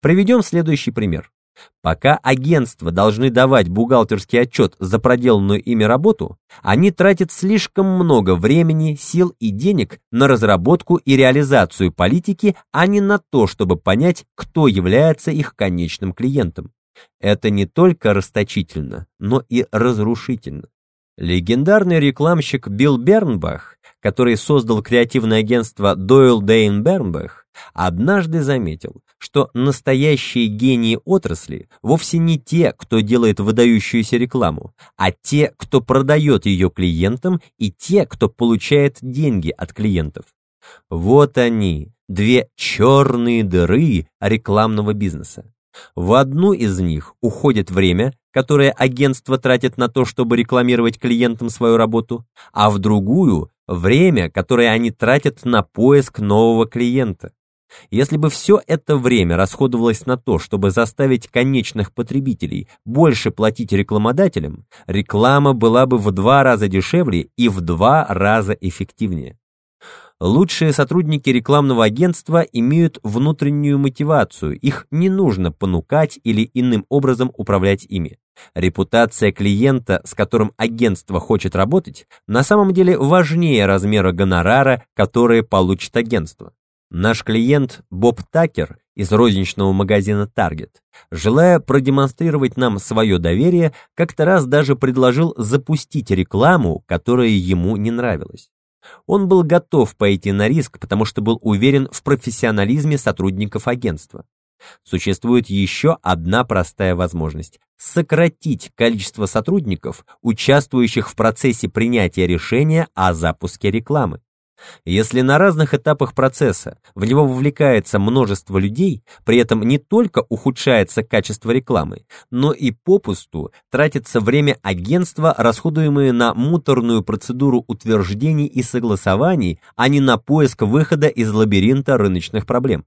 Приведем следующий пример. Пока агентства должны давать бухгалтерский отчет за проделанную ими работу, они тратят слишком много времени, сил и денег на разработку и реализацию политики, а не на то, чтобы понять, кто является их конечным клиентом. Это не только расточительно, но и разрушительно. Легендарный рекламщик Билл Бернбах, который создал креативное агентство Doyle Dane Бернбах, однажды заметил, что настоящие гении отрасли вовсе не те, кто делает выдающуюся рекламу, а те, кто продает ее клиентам и те, кто получает деньги от клиентов. Вот они, две черные дыры рекламного бизнеса. В одну из них уходит время, которое агентство тратит на то, чтобы рекламировать клиентам свою работу, а в другую – время, которое они тратят на поиск нового клиента. Если бы все это время расходовалось на то, чтобы заставить конечных потребителей больше платить рекламодателям, реклама была бы в два раза дешевле и в два раза эффективнее. Лучшие сотрудники рекламного агентства имеют внутреннюю мотивацию, их не нужно понукать или иным образом управлять ими. Репутация клиента, с которым агентство хочет работать, на самом деле важнее размера гонорара, который получит агентство. Наш клиент Боб Такер из розничного магазина Target, желая продемонстрировать нам свое доверие, как-то раз даже предложил запустить рекламу, которая ему не нравилась. Он был готов пойти на риск, потому что был уверен в профессионализме сотрудников агентства. Существует еще одна простая возможность – сократить количество сотрудников, участвующих в процессе принятия решения о запуске рекламы. Если на разных этапах процесса в него вовлекается множество людей, при этом не только ухудшается качество рекламы, но и попусту тратится время агентства, расходуемое на муторную процедуру утверждений и согласований, а не на поиск выхода из лабиринта рыночных проблем.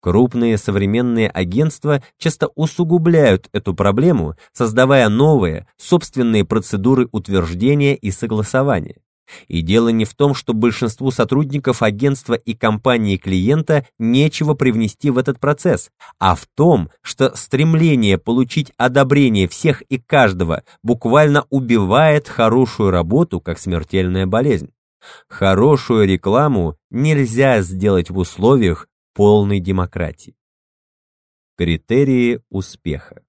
Крупные современные агентства часто усугубляют эту проблему, создавая новые, собственные процедуры утверждения и согласования. И дело не в том, что большинству сотрудников агентства и компании клиента нечего привнести в этот процесс, а в том, что стремление получить одобрение всех и каждого буквально убивает хорошую работу как смертельная болезнь. Хорошую рекламу нельзя сделать в условиях полной демократии. Критерии успеха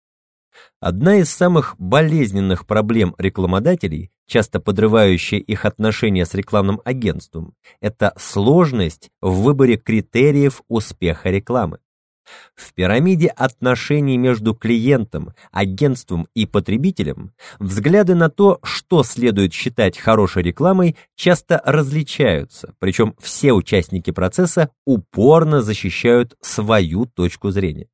Одна из самых болезненных проблем рекламодателей, часто подрывающая их отношения с рекламным агентством, это сложность в выборе критериев успеха рекламы. В пирамиде отношений между клиентом, агентством и потребителем взгляды на то, что следует считать хорошей рекламой, часто различаются, причем все участники процесса упорно защищают свою точку зрения.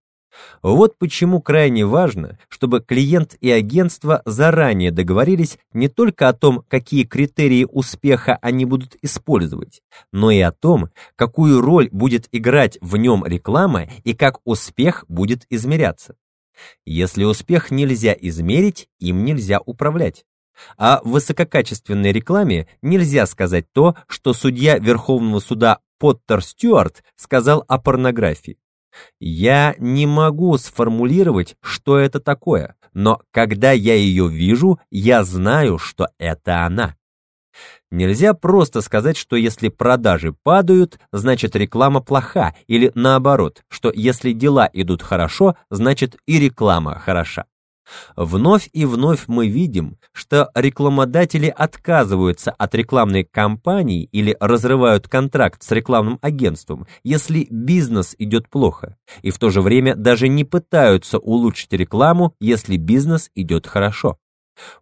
Вот почему крайне важно, чтобы клиент и агентство заранее договорились не только о том, какие критерии успеха они будут использовать, но и о том, какую роль будет играть в нем реклама и как успех будет измеряться. Если успех нельзя измерить, им нельзя управлять. А в высококачественной рекламе нельзя сказать то, что судья Верховного суда Поттер Стюарт сказал о порнографии. Я не могу сформулировать, что это такое, но когда я ее вижу, я знаю, что это она. Нельзя просто сказать, что если продажи падают, значит реклама плоха, или наоборот, что если дела идут хорошо, значит и реклама хороша. Вновь и вновь мы видим, что рекламодатели отказываются от рекламной кампании или разрывают контракт с рекламным агентством, если бизнес идет плохо, и в то же время даже не пытаются улучшить рекламу, если бизнес идет хорошо.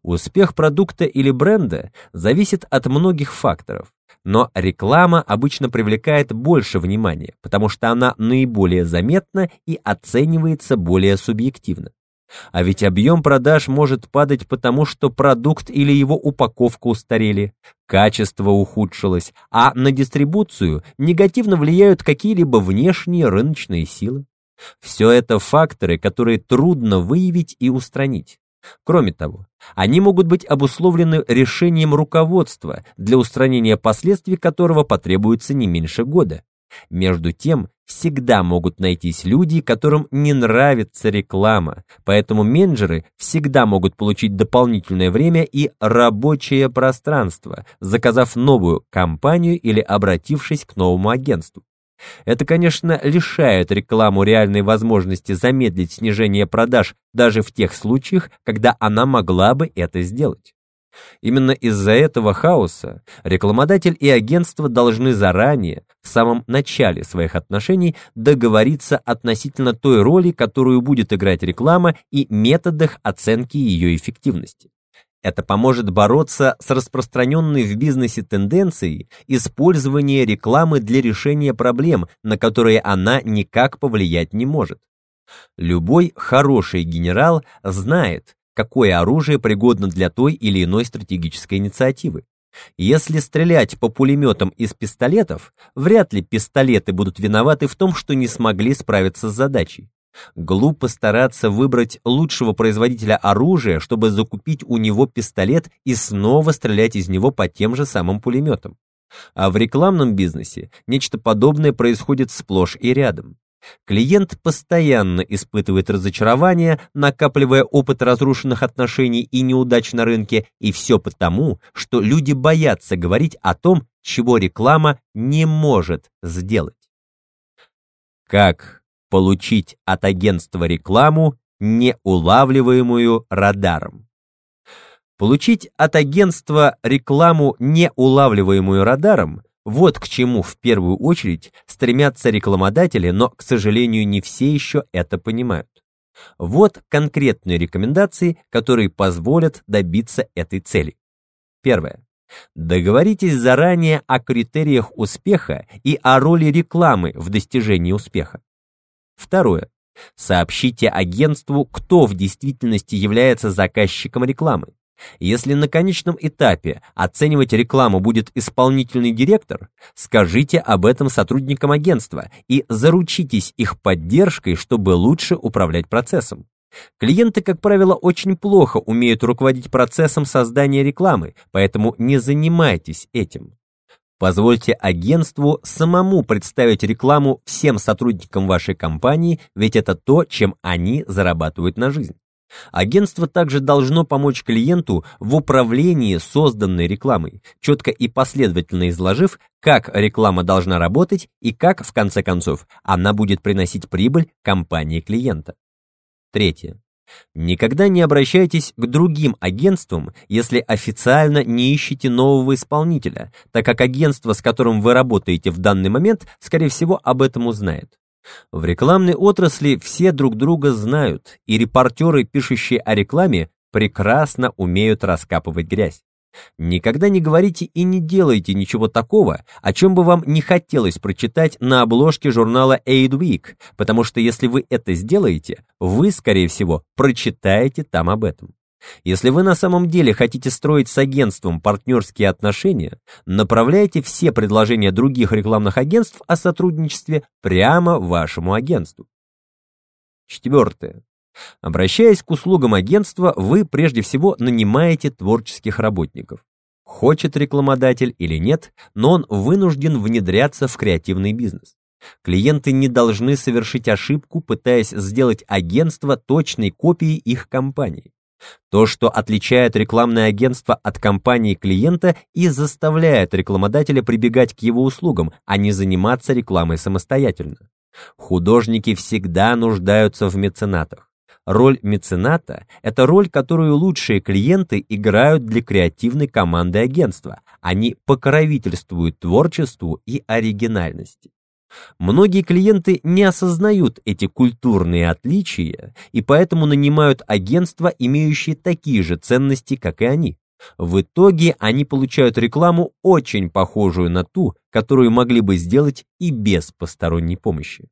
Успех продукта или бренда зависит от многих факторов, но реклама обычно привлекает больше внимания, потому что она наиболее заметна и оценивается более субъективно. А ведь объем продаж может падать потому, что продукт или его упаковка устарели, качество ухудшилось, а на дистрибуцию негативно влияют какие-либо внешние рыночные силы. Все это факторы, которые трудно выявить и устранить. Кроме того, они могут быть обусловлены решением руководства, для устранения последствий которого потребуется не меньше года. Между тем, всегда могут найтись люди, которым не нравится реклама, поэтому менеджеры всегда могут получить дополнительное время и рабочее пространство, заказав новую компанию или обратившись к новому агентству. Это, конечно, лишает рекламу реальной возможности замедлить снижение продаж даже в тех случаях, когда она могла бы это сделать. Именно из-за этого хаоса рекламодатель и агентство должны заранее, в самом начале своих отношений, договориться относительно той роли, которую будет играть реклама и методах оценки ее эффективности. Это поможет бороться с распространенной в бизнесе тенденцией использования рекламы для решения проблем, на которые она никак повлиять не может. Любой хороший генерал знает, какое оружие пригодно для той или иной стратегической инициативы. Если стрелять по пулеметам из пистолетов, вряд ли пистолеты будут виноваты в том, что не смогли справиться с задачей. Глупо стараться выбрать лучшего производителя оружия, чтобы закупить у него пистолет и снова стрелять из него по тем же самым пулеметам. А в рекламном бизнесе нечто подобное происходит сплошь и рядом. Клиент постоянно испытывает разочарование, накапливая опыт разрушенных отношений и неудач на рынке, и все потому, что люди боятся говорить о том, чего реклама не может сделать. Как получить от агентства рекламу, не улавливаемую радаром? Получить от агентства рекламу, не улавливаемую радаром, вот к чему в первую очередь стремятся рекламодатели, но, к сожалению, не все еще это понимают. Вот конкретные рекомендации, которые позволят добиться этой цели. Первое. Договоритесь заранее о критериях успеха и о роли рекламы в достижении успеха. Второе. Сообщите агентству, кто в действительности является заказчиком рекламы. Если на конечном этапе оценивать рекламу будет исполнительный директор, скажите об этом сотрудникам агентства и заручитесь их поддержкой, чтобы лучше управлять процессом. Клиенты, как правило, очень плохо умеют руководить процессом создания рекламы, поэтому не занимайтесь этим. Позвольте агентству самому представить рекламу всем сотрудникам вашей компании, ведь это то, чем они зарабатывают на жизнь. Агентство также должно помочь клиенту в управлении созданной рекламой, четко и последовательно изложив, как реклама должна работать и как, в конце концов, она будет приносить прибыль компании клиента. Третье. Никогда не обращайтесь к другим агентствам, если официально не ищете нового исполнителя, так как агентство, с которым вы работаете в данный момент, скорее всего, об этом узнает. В рекламной отрасли все друг друга знают, и репортеры, пишущие о рекламе, прекрасно умеют раскапывать грязь. Никогда не говорите и не делайте ничего такого, о чем бы вам не хотелось прочитать на обложке журнала Aid Week, потому что если вы это сделаете, вы, скорее всего, прочитаете там об этом. Если вы на самом деле хотите строить с агентством партнерские отношения, направляйте все предложения других рекламных агентств о сотрудничестве прямо вашему агентству. Четвертое. Обращаясь к услугам агентства, вы прежде всего нанимаете творческих работников. Хочет рекламодатель или нет, но он вынужден внедряться в креативный бизнес. Клиенты не должны совершить ошибку, пытаясь сделать агентство точной копией их компании. То, что отличает рекламное агентство от компании клиента и заставляет рекламодателя прибегать к его услугам, а не заниматься рекламой самостоятельно. Художники всегда нуждаются в меценатах. Роль мецената – это роль, которую лучшие клиенты играют для креативной команды агентства. Они покровительствуют творчеству и оригинальности. Многие клиенты не осознают эти культурные отличия и поэтому нанимают агентства, имеющие такие же ценности, как и они. В итоге они получают рекламу, очень похожую на ту, которую могли бы сделать и без посторонней помощи.